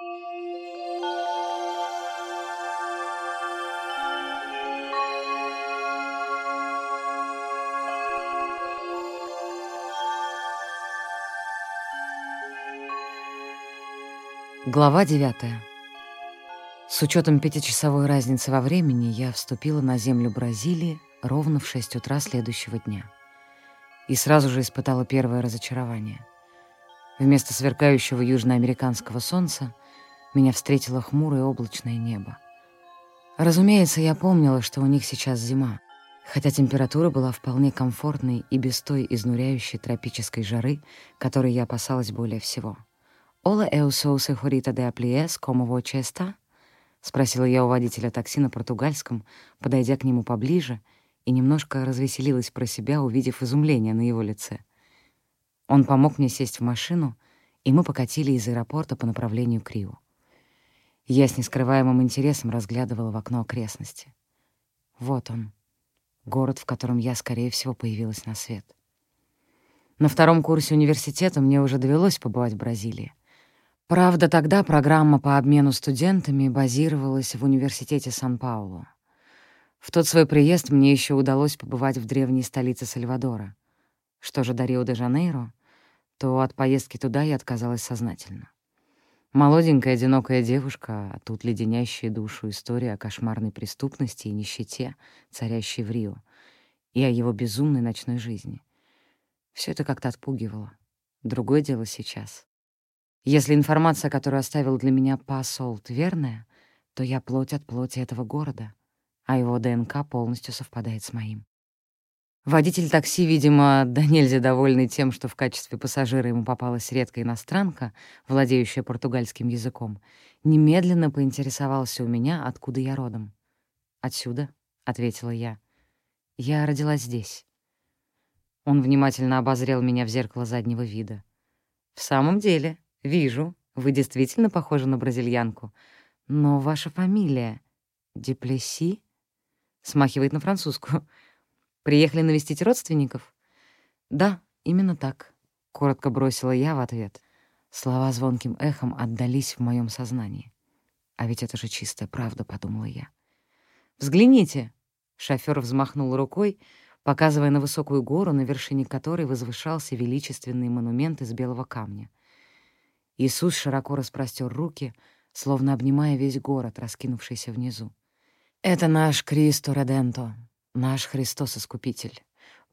Глава 9. С учетом пятичасовой разницы во времени я вступила на землю Бразилии ровно в 6 утра следующего дня. И сразу же испытала первое разочарование. Вместо сверкающего южноамериканского солнца меня встретило хмурое облачное небо. Разумеется, я помнила, что у них сейчас зима, хотя температура была вполне комфортной и без той изнуряющей тропической жары, которой я опасалась более всего — «Ола senhorita de Aplies, como você está?» — спросила я у водителя такси на португальском, подойдя к нему поближе, и немножко развеселилась про себя, увидев изумление на его лице. Он помог мне сесть в машину, и мы покатили из аэропорта по направлению к Рио. Я с нескрываемым интересом разглядывала в окно окрестности. Вот он, город, в котором я, скорее всего, появилась на свет. На втором курсе университета мне уже довелось побывать в Бразилии. Правда, тогда программа по обмену студентами базировалась в университете Сан-Паулу. В тот свой приезд мне еще удалось побывать в древней столице Сальвадора. Что же до Рио-де-Жанейро, то от поездки туда я отказалась сознательно. Молоденькая, одинокая девушка, а тут леденящая душу история о кошмарной преступности и нищете, царящей в Рио, и о его безумной ночной жизни. Все это как-то отпугивало. Другое дело сейчас. Если информация, которую оставил для меня Пасолт, верная, то я плоть от плоти этого города, а его ДНК полностью совпадает с моим. Водитель такси, видимо, да нельзя довольный тем, что в качестве пассажира ему попалась редкая иностранка, владеющая португальским языком, немедленно поинтересовался у меня, откуда я родом. «Отсюда», — ответила я. «Я родилась здесь». Он внимательно обозрел меня в зеркало заднего вида. «В самом деле», «Вижу, вы действительно похожи на бразильянку. Но ваша фамилия — Деплеси?» Смахивает на французскую. «Приехали навестить родственников?» «Да, именно так», — коротко бросила я в ответ. Слова звонким эхом отдались в моем сознании. «А ведь это же чистая правда», — подумала я. «Взгляните!» — шофёр взмахнул рукой, показывая на высокую гору, на вершине которой возвышался величественный монумент из белого камня. Иисус широко распростер руки, словно обнимая весь город, раскинувшийся внизу. «Это наш Кристо Реденто, наш Христос-Искупитель.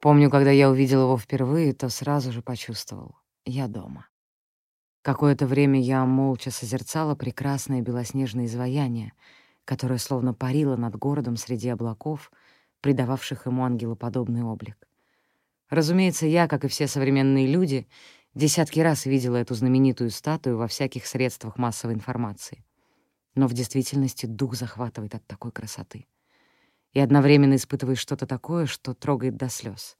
Помню, когда я увидел его впервые, то сразу же почувствовал — я дома». Какое-то время я молча созерцала прекрасное белоснежное изваяние, которое словно парило над городом среди облаков, придававших ему ангелоподобный облик. Разумеется, я, как и все современные люди, Десятки раз видела эту знаменитую статую во всяких средствах массовой информации. Но в действительности дух захватывает от такой красоты. И одновременно испытываешь что-то такое, что трогает до слез.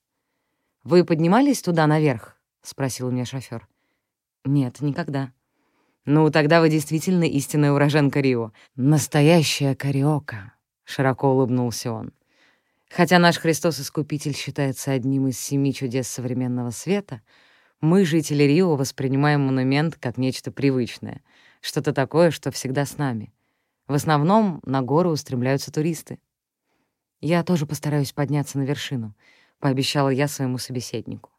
«Вы поднимались туда наверх?» — спросил у меня шофёр. «Нет, никогда». «Ну, тогда вы действительно истинная уроженка Рио. Настоящая кариока», — широко улыбнулся он. Хотя наш Христос-Искупитель считается одним из семи чудес современного света — мы, жители Рио, воспринимаем монумент как нечто привычное, что-то такое, что всегда с нами. В основном на горы устремляются туристы. «Я тоже постараюсь подняться на вершину», — пообещала я своему собеседнику.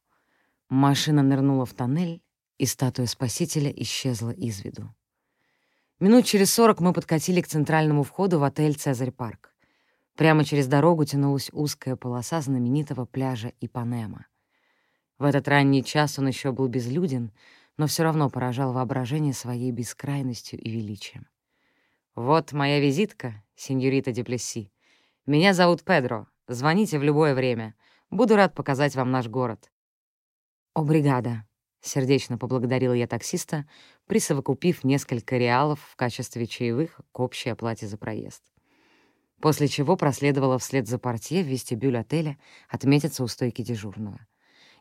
Машина нырнула в тоннель, и статуя Спасителя исчезла из виду. Минут через сорок мы подкатили к центральному входу в отель «Цезарь Парк». Прямо через дорогу тянулась узкая полоса знаменитого пляжа Ипанема — в этот ранний час он еще был безлюден, но все равно поражал воображение своей бескрайностью и величием. «Вот моя визитка, сеньорита Деплесси. Меня зовут Педро. Звоните в любое время. Буду рад показать вам наш город». «О, бригада!» — сердечно поблагодарила я таксиста, присовокупив несколько реалов в качестве чаевых к общей оплате за проезд. После чего проследовала вслед за портье в вестибюль отеля отметиться у стойки дежурного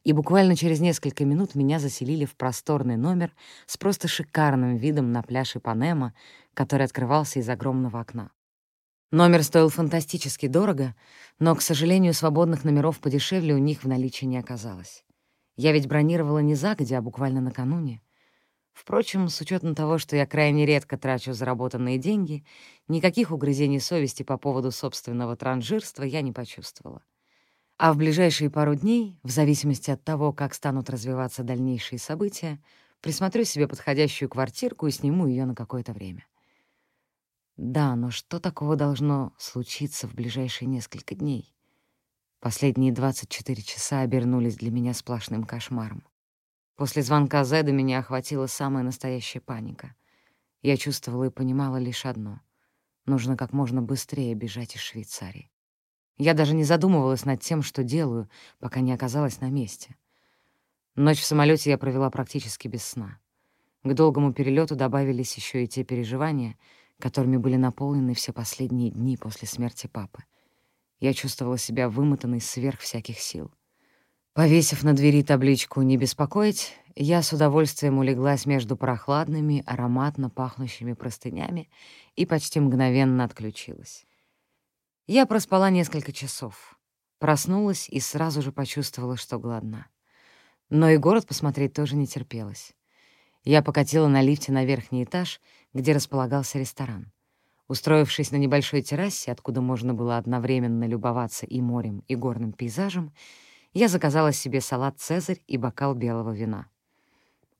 и буквально через несколько минут меня заселили в просторный номер с просто шикарным видом на пляж Ипанема, который открывался из огромного окна. Номер стоил фантастически дорого, но, к сожалению, свободных номеров подешевле у них в наличии не оказалось. Я ведь бронировала не загодя, а буквально накануне. Впрочем, с учетом того, что я крайне редко трачу заработанные деньги, никаких угрызений совести по поводу собственного транжирства я не почувствовала. А в ближайшие пару дней, в зависимости от того, как станут развиваться дальнейшие события, присмотрю себе подходящую квартирку и сниму ее на какое-то время. Да, но что такого должно случиться в ближайшие несколько дней? Последние 24 часа обернулись для меня сплошным кошмаром. После звонка Зеда меня охватила самая настоящая паника. Я чувствовала и понимала лишь одно — нужно как можно быстрее бежать из Швейцарии. Я даже не задумывалась над тем, что делаю, пока не оказалась на месте. Ночь в самолете я провела практически без сна. К долгому перелету добавились еще и те переживания, которыми были наполнены все последние дни после смерти папы. Я чувствовала себя вымотанной сверх всяких сил — Повесив на двери табличку «Не беспокоить», я с удовольствием улеглась между прохладными, ароматно пахнущими простынями и почти мгновенно отключилась. Я проспала несколько часов, проснулась и сразу же почувствовала, что голодна. Но и город посмотреть тоже не терпелось. Я покатила на лифте на верхний этаж, где располагался ресторан. Устроившись на небольшой террасе, откуда можно было одновременно любоваться и морем, и горным пейзажем, я заказала себе салат «Цезарь» и бокал белого вина.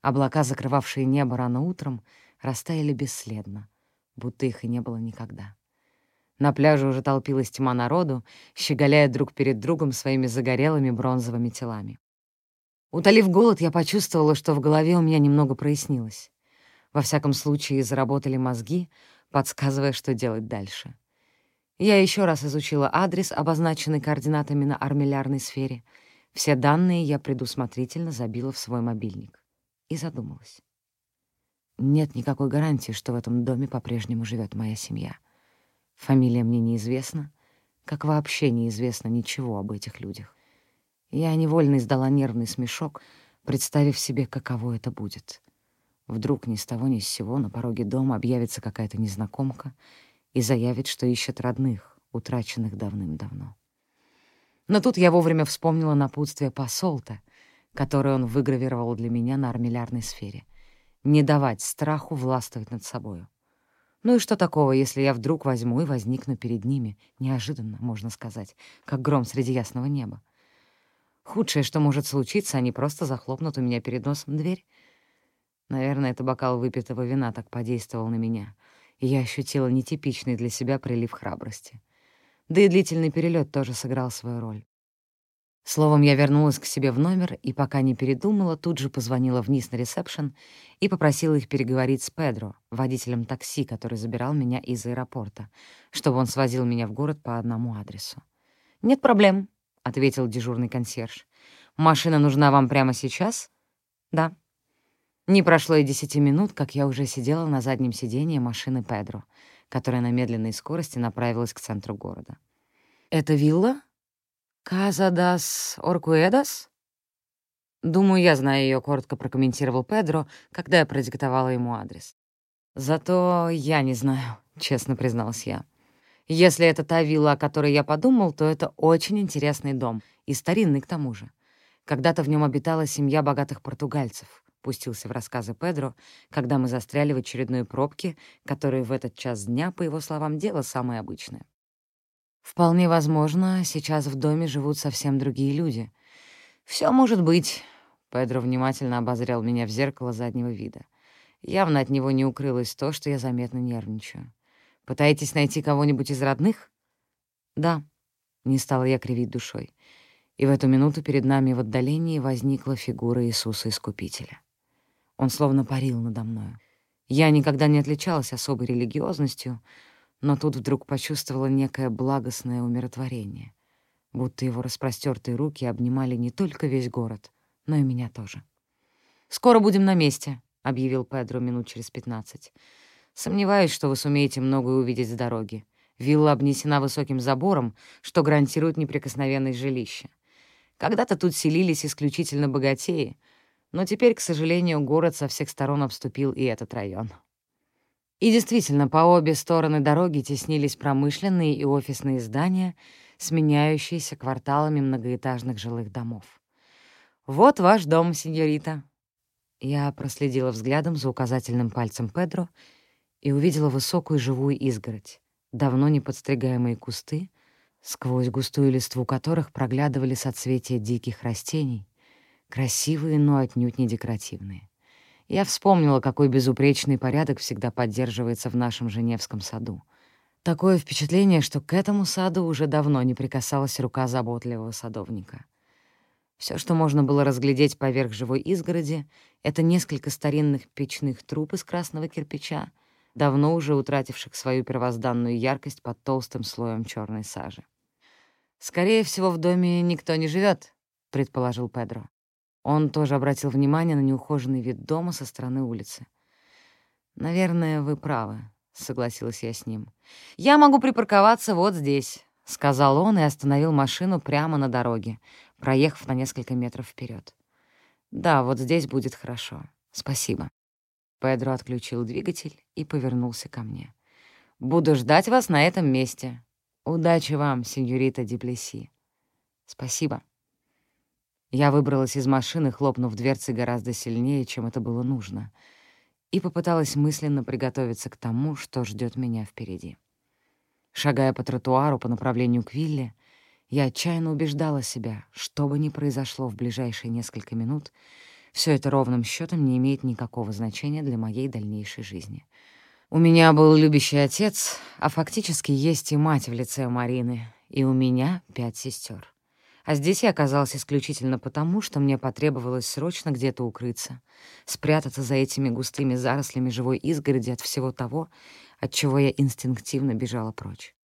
Облака, закрывавшие небо рано утром, растаяли бесследно, будто их и не было никогда. На пляже уже толпилась тьма народу, щеголяя друг перед другом своими загорелыми бронзовыми телами. Утолив голод, я почувствовала, что в голове у меня немного прояснилось. Во всяком случае, заработали мозги, подсказывая, что делать дальше. Я еще раз изучила адрес, обозначенный координатами на армиллярной сфере — все данные я предусмотрительно забила в свой мобильник и задумалась. Нет никакой гарантии, что в этом доме по-прежнему живет моя семья. Фамилия мне неизвестна, как вообще неизвестно ничего об этих людях. Я невольно издала нервный смешок, представив себе, каково это будет. Вдруг ни с того ни с сего на пороге дома объявится какая-то незнакомка и заявит, что ищет родных, утраченных давным-давно. Но тут я вовремя вспомнила напутствие посолта, которое он выгравировал для меня на армиллярной сфере. Не давать страху властвовать над собою. Ну и что такого, если я вдруг возьму и возникну перед ними, неожиданно, можно сказать, как гром среди ясного неба? Худшее, что может случиться, они просто захлопнут у меня перед носом дверь. Наверное, это бокал выпитого вина так подействовал на меня, и я ощутила нетипичный для себя прилив храбрости. Да и длительный перелет тоже сыграл свою роль. Словом, я вернулась к себе в номер и, пока не передумала, тут же позвонила вниз на ресепшн и попросила их переговорить с Педро, водителем такси, который забирал меня из аэропорта, чтобы он свозил меня в город по одному адресу. «Нет проблем», — ответил дежурный консьерж. «Машина нужна вам прямо сейчас?» «Да». Не прошло и десяти минут, как я уже сидела на заднем сиденье машины Педро — которая на медленной скорости направилась к центру города. «Это вилла? Каза дас Оркуэдас?» «Думаю, я знаю ее», — коротко прокомментировал Педро, когда я продиктовала ему адрес. «Зато я не знаю», — честно призналась я. «Если это та вилла, о которой я подумал, то это очень интересный дом, и старинный к тому же. Когда-то в нем обитала семья богатых португальцев пустился в рассказы Педро, когда мы застряли в очередной пробке, которая в этот час дня, по его словам, дело самое обычное. Вполне возможно, сейчас в доме живут совсем другие люди. Все может быть. Педро внимательно обозрел меня в зеркало заднего вида. Явно от него не укрылось то, что я заметно нервничаю. Пытаетесь найти кого-нибудь из родных? Да. Не стала я кривить душой. И в эту минуту перед нами в отдалении возникла фигура Иисуса Искупителя. Он словно парил надо мною. Я никогда не отличалась особой религиозностью, но тут вдруг почувствовала некое благостное умиротворение, будто его распростертые руки обнимали не только весь город, но и меня тоже. «Скоро будем на месте», — объявил Педро минут через пятнадцать. «Сомневаюсь, что вы сумеете многое увидеть с дороги. Вилла обнесена высоким забором, что гарантирует неприкосновенность жилища. Когда-то тут селились исключительно богатеи, но теперь, к сожалению, город со всех сторон обступил и этот район. И действительно, по обе стороны дороги теснились промышленные и офисные здания, сменяющиеся кварталами многоэтажных жилых домов. «Вот ваш дом, сеньорита». Я проследила взглядом за указательным пальцем Педро и увидела высокую живую изгородь, давно не подстригаемые кусты, сквозь густую листву которых проглядывали соцветия диких растений, красивые, но отнюдь не декоративные. Я вспомнила, какой безупречный порядок всегда поддерживается в нашем Женевском саду. Такое впечатление, что к этому саду уже давно не прикасалась рука заботливого садовника. Все, что можно было разглядеть поверх живой изгороди, — это несколько старинных печных труб из красного кирпича, давно уже утративших свою первозданную яркость под толстым слоем черной сажи. «Скорее всего, в доме никто не живет, предположил Педро. Он тоже обратил внимание на неухоженный вид дома со стороны улицы. «Наверное, вы правы», — согласилась я с ним. «Я могу припарковаться вот здесь», — сказал он и остановил машину прямо на дороге, проехав на несколько метров вперед. «Да, вот здесь будет хорошо. Спасибо». Педро отключил двигатель и повернулся ко мне. «Буду ждать вас на этом месте. Удачи вам, сеньорита Диплеси». «Спасибо». Я выбралась из машины, хлопнув дверцы гораздо сильнее, чем это было нужно, и попыталась мысленно приготовиться к тому, что ждет меня впереди. Шагая по тротуару по направлению к вилле, я отчаянно убеждала себя, что бы ни произошло в ближайшие несколько минут, все это ровным счетом не имеет никакого значения для моей дальнейшей жизни. У меня был любящий отец, а фактически есть и мать в лице Марины, и у меня пять сестер. А здесь я оказалась исключительно потому, что мне потребовалось срочно где-то укрыться, спрятаться за этими густыми зарослями живой изгороди от всего того, от чего я инстинктивно бежала прочь.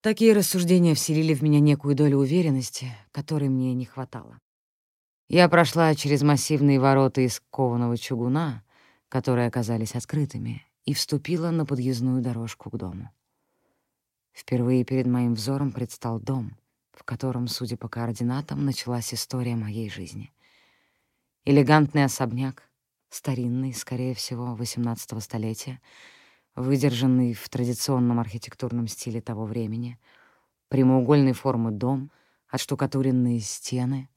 Такие рассуждения вселили в меня некую долю уверенности, которой мне не хватало. Я прошла через массивные ворота из кованого чугуна, которые оказались открытыми, и вступила на подъездную дорожку к дому. Впервые перед моим взором предстал дом, в котором, судя по координатам, началась история моей жизни. Элегантный особняк, старинный, скорее всего, XVIII столетия, выдержанный в традиционном архитектурном стиле того времени, прямоугольной формы дом, отштукатуренные стены,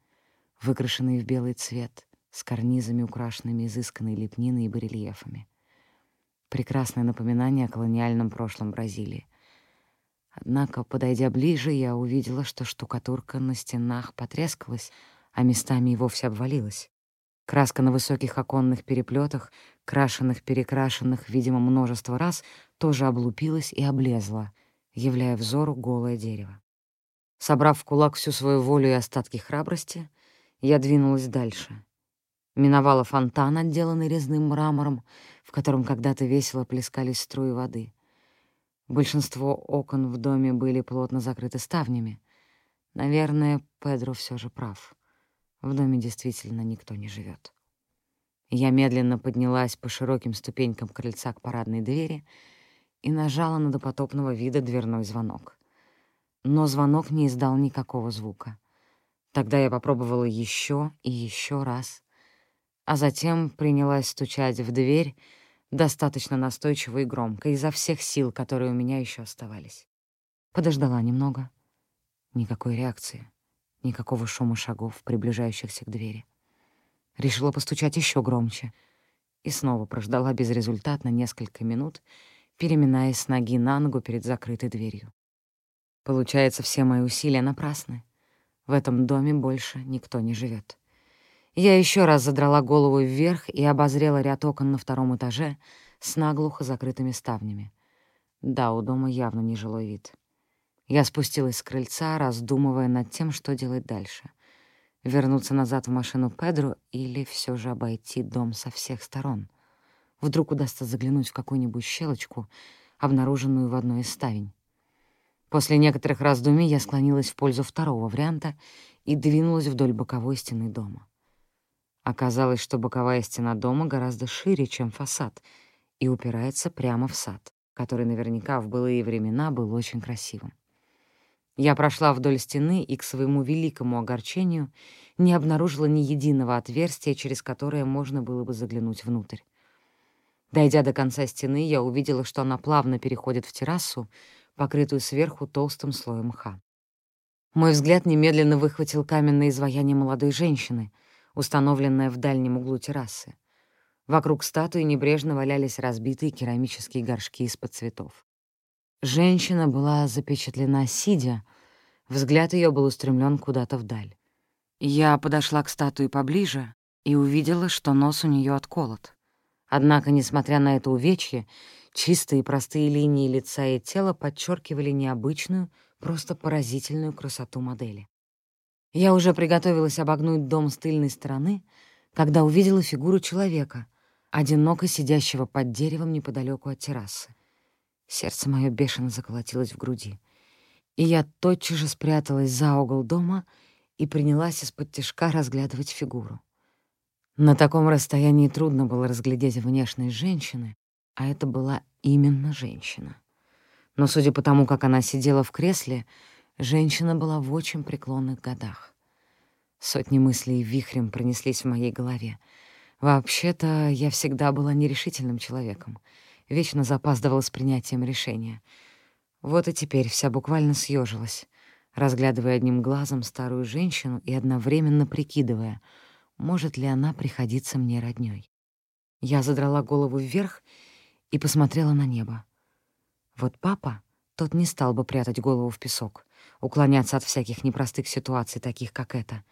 выкрашенные в белый цвет, с карнизами, украшенными изысканной лепниной и барельефами. Прекрасное напоминание о колониальном прошлом Бразилии. Однако, подойдя ближе, я увидела, что штукатурка на стенах потрескалась, а местами и вовсе обвалилась. Краска на высоких оконных переплетах, крашенных-перекрашенных, видимо, множество раз, тоже облупилась и облезла, являя взору голое дерево. Собрав в кулак всю свою волю и остатки храбрости, я двинулась дальше. Миновала фонтан, отделанный резным мрамором, в котором когда-то весело плескались струи воды. Большинство окон в доме были плотно закрыты ставнями. Наверное, Педро все же прав. В доме действительно никто не живет. Я медленно поднялась по широким ступенькам крыльца к парадной двери и нажала на допотопного вида дверной звонок. Но звонок не издал никакого звука. Тогда я попробовала еще и еще раз, а затем принялась стучать в дверь, достаточно настойчиво и громко, изо всех сил, которые у меня еще оставались. Подождала немного. Никакой реакции, никакого шума шагов, приближающихся к двери. Решила постучать еще громче и снова прождала безрезультатно несколько минут, переминаясь с ноги на ногу перед закрытой дверью. Получается, все мои усилия напрасны. В этом доме больше никто не живет. Я еще раз задрала голову вверх и обозрела ряд окон на втором этаже с наглухо закрытыми ставнями. Да, у дома явно не жилой вид. Я спустилась с крыльца, раздумывая над тем, что делать дальше. Вернуться назад в машину Педро или все же обойти дом со всех сторон. Вдруг удастся заглянуть в какую-нибудь щелочку, обнаруженную в одной из ставень. После некоторых раздумий я склонилась в пользу второго варианта и двинулась вдоль боковой стены дома. Оказалось, что боковая стена дома гораздо шире, чем фасад, и упирается прямо в сад, который наверняка в былые времена был очень красивым. Я прошла вдоль стены и, к своему великому огорчению, не обнаружила ни единого отверстия, через которое можно было бы заглянуть внутрь. Дойдя до конца стены, я увидела, что она плавно переходит в террасу, покрытую сверху толстым слоем мха. Мой взгляд немедленно выхватил каменное изваяние молодой женщины — установленная в дальнем углу террасы. Вокруг статуи небрежно валялись разбитые керамические горшки из-под цветов. Женщина была запечатлена сидя, взгляд ее был устремлен куда-то вдаль. Я подошла к статуе поближе и увидела, что нос у нее отколот. Однако, несмотря на это увечье, чистые простые линии лица и тела подчеркивали необычную, просто поразительную красоту модели. Я уже приготовилась обогнуть дом с тыльной стороны, когда увидела фигуру человека, одиноко сидящего под деревом неподалеку от террасы. Сердце мое бешено заколотилось в груди. И я тотчас же спряталась за угол дома и принялась из-под тяжка разглядывать фигуру. На таком расстоянии трудно было разглядеть внешность женщины, а это была именно женщина. Но судя по тому, как она сидела в кресле, женщина была в очень преклонных годах. Сотни мыслей вихрем пронеслись в моей голове. Вообще-то я всегда была нерешительным человеком, вечно запаздывала с принятием решения. Вот и теперь вся буквально съежилась, разглядывая одним глазом старую женщину и одновременно прикидывая, может ли она приходиться мне роднёй. Я задрала голову вверх и посмотрела на небо. Вот папа, тот не стал бы прятать голову в песок, уклоняться от всяких непростых ситуаций, таких как эта.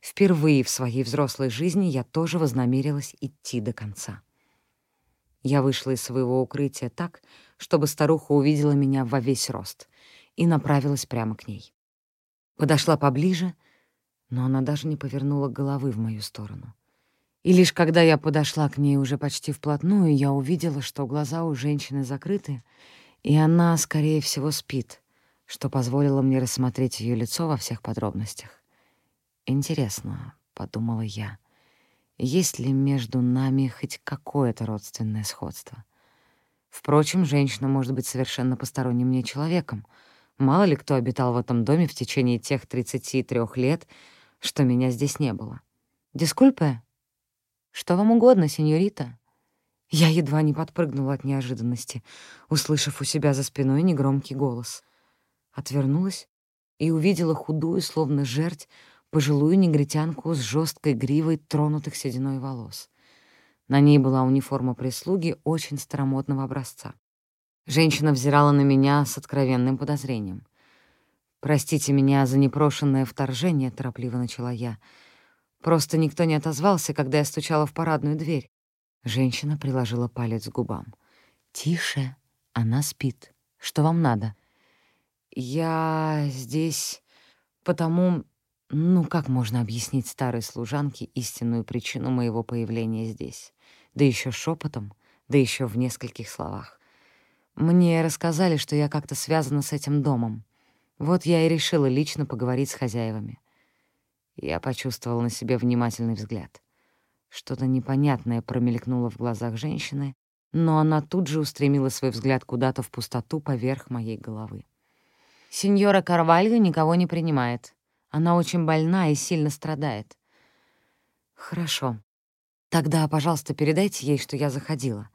Впервые в своей взрослой жизни я тоже вознамерилась идти до конца. Я вышла из своего укрытия так, чтобы старуха увидела меня во весь рост, и направилась прямо к ней. Подошла поближе, но она даже не повернула головы в мою сторону. И лишь когда я подошла к ней уже почти вплотную, я увидела, что глаза у женщины закрыты, и она, скорее всего, спит, что позволило мне рассмотреть ее лицо во всех подробностях. «Интересно», — подумала я, — «есть ли между нами хоть какое-то родственное сходство?» Впрочем, женщина может быть совершенно посторонним мне человеком. Мало ли кто обитал в этом доме в течение тех 33 лет, что меня здесь не было. «Дискульпе? Что вам угодно, сеньорита?» Я едва не подпрыгнула от неожиданности, услышав у себя за спиной негромкий голос. Отвернулась и увидела худую, словно жерть, пожилую негритянку с жесткой гривой тронутых сединой волос. На ней была униформа прислуги очень старомодного образца. Женщина взирала на меня с откровенным подозрением. «Простите меня за непрошенное вторжение», — торопливо начала я. «Просто никто не отозвался, когда я стучала в парадную дверь. Женщина приложила палец к губам. «Тише, она спит. Что вам надо?» «Я здесь потому... Ну, как можно объяснить старой служанке истинную причину моего появления здесь? Да еще шепотом, да еще в нескольких словах. Мне рассказали, что я как-то связана с этим домом. Вот я и решила лично поговорить с хозяевами. Я почувствовала на себе внимательный взгляд. Что-то непонятное промелькнуло в глазах женщины, но она тут же устремила свой взгляд куда-то в пустоту поверх моей головы. «Сеньора Карвальо никого не принимает. Она очень больна и сильно страдает». «Хорошо. Тогда, пожалуйста, передайте ей, что я заходила».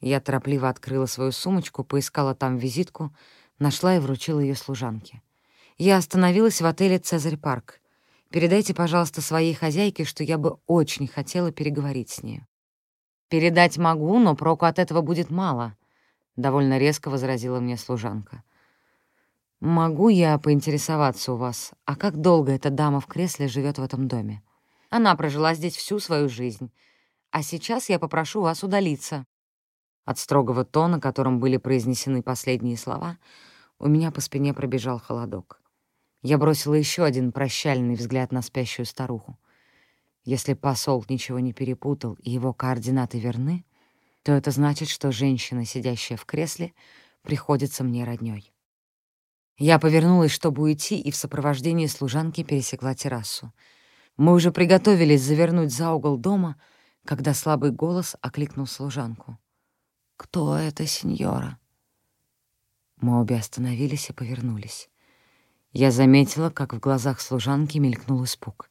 Я торопливо открыла свою сумочку, поискала там визитку, нашла и вручила ее служанке. Я остановилась в отеле «Цезарь Парк». Передайте, пожалуйста, своей хозяйке, что я бы очень хотела переговорить с ней. «Передать могу, но проку от этого будет мало», — довольно резко возразила мне служанка. «Могу я поинтересоваться у вас, а как долго эта дама в кресле живет в этом доме? Она прожила здесь всю свою жизнь. А сейчас я попрошу вас удалиться». От строгого тона, которым были произнесены последние слова, у меня по спине пробежал холодок. Я бросила еще один прощальный взгляд на спящую старуху. Если посол ничего не перепутал и его координаты верны, то это значит, что женщина, сидящая в кресле, приходится мне роднёй. Я повернулась, чтобы уйти, и в сопровождении служанки пересекла террасу. Мы уже приготовились завернуть за угол дома, когда слабый голос окликнул служанку. «Кто это, сеньора?» Мы обе остановились и повернулись. Я заметила, как в глазах служанки мелькнул испуг.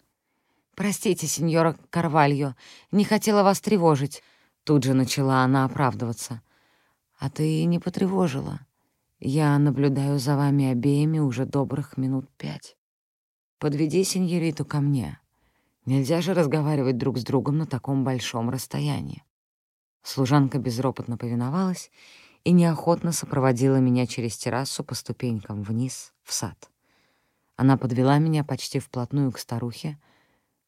«Простите, сеньора Карвальо, не хотела вас тревожить», — тут же начала она оправдываться. «А ты не потревожила. Я наблюдаю за вами обеими уже добрых минут пять. Подведи сеньориту ко мне. Нельзя же разговаривать друг с другом на таком большом расстоянии. Служанка безропотно повиновалась и неохотно сопроводила меня через террасу по ступенькам вниз в сад. Она подвела меня почти вплотную к старухе,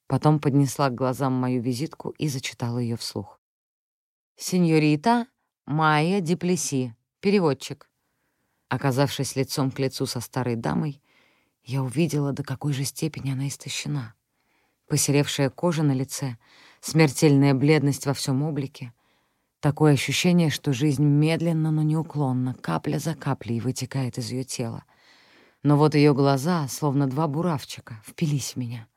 потом поднесла к глазам мою визитку и зачитала ее вслух. «Сеньорита Майя Диплеси, переводчик». Оказавшись лицом к лицу со старой дамой, я увидела, до какой же степени она истощена. Посеревшая кожа на лице, смертельная бледность во всем облике — Такое ощущение, что жизнь медленно, но неуклонно, капля за каплей вытекает из ее тела. Но вот ее глаза, словно два буравчика, впились в меня.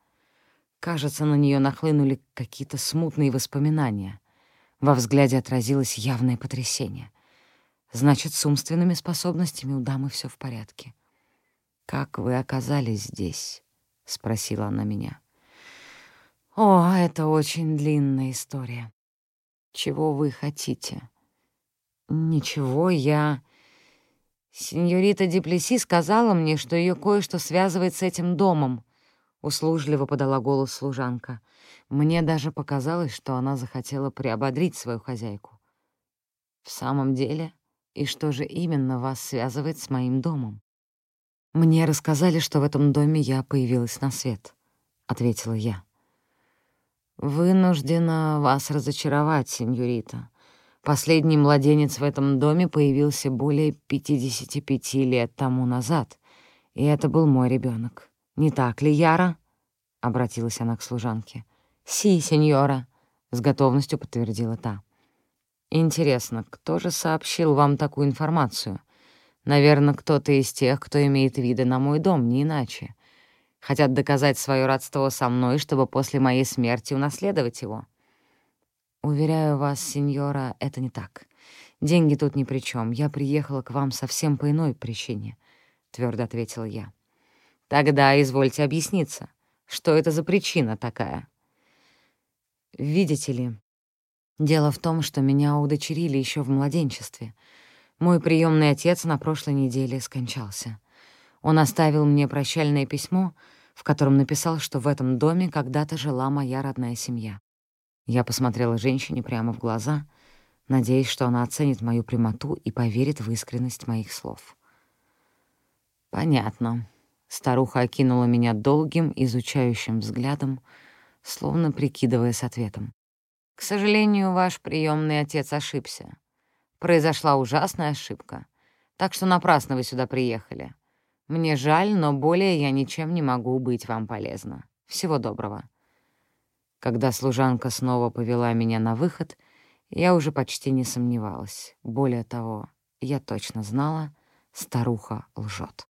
Кажется, на нее нахлынули какие-то смутные воспоминания. Во взгляде отразилось явное потрясение. Значит, с умственными способностями у дамы все в порядке. «Как вы оказались здесь?» — спросила она меня. «О, это очень длинная история. Чего вы хотите? Ничего, я... Сеньорита Диплеси сказала мне, что ее кое-что связывает с этим домом. Услужливо подала голос служанка. Мне даже показалось, что она захотела приободрить свою хозяйку. В самом деле, и что же именно вас связывает с моим домом? Мне рассказали, что в этом доме я появилась на свет, — ответила я. «Вынуждена вас разочаровать, сеньорита. Последний младенец в этом доме появился более 55 лет тому назад, и это был мой ребенок. Не так ли, Яра?» — обратилась она к служанке. «Си, сеньора», — с готовностью подтвердила та. «Интересно, кто же сообщил вам такую информацию? Наверное, кто-то из тех, кто имеет виды на мой дом, не иначе. Хотят доказать свое родство со мной, чтобы после моей смерти унаследовать его. Уверяю вас, сеньора, это не так. Деньги тут ни при чем. Я приехала к вам совсем по иной причине, — твердо ответила я. Тогда извольте объясниться, что это за причина такая? Видите ли, дело в том, что меня удочерили еще в младенчестве. Мой приемный отец на прошлой неделе скончался. Он оставил мне прощальное письмо, в котором написал, что в этом доме когда-то жила моя родная семья. Я посмотрела женщине прямо в глаза, надеясь, что она оценит мою прямоту и поверит в искренность моих слов. «Понятно». Старуха окинула меня долгим, изучающим взглядом, словно прикидывая с ответом. «К сожалению, ваш приемный отец ошибся. Произошла ужасная ошибка, так что напрасно вы сюда приехали. Мне жаль, но более я ничем не могу быть вам полезна. Всего доброго». Когда служанка снова повела меня на выход, я уже почти не сомневалась. Более того, я точно знала, старуха лжет.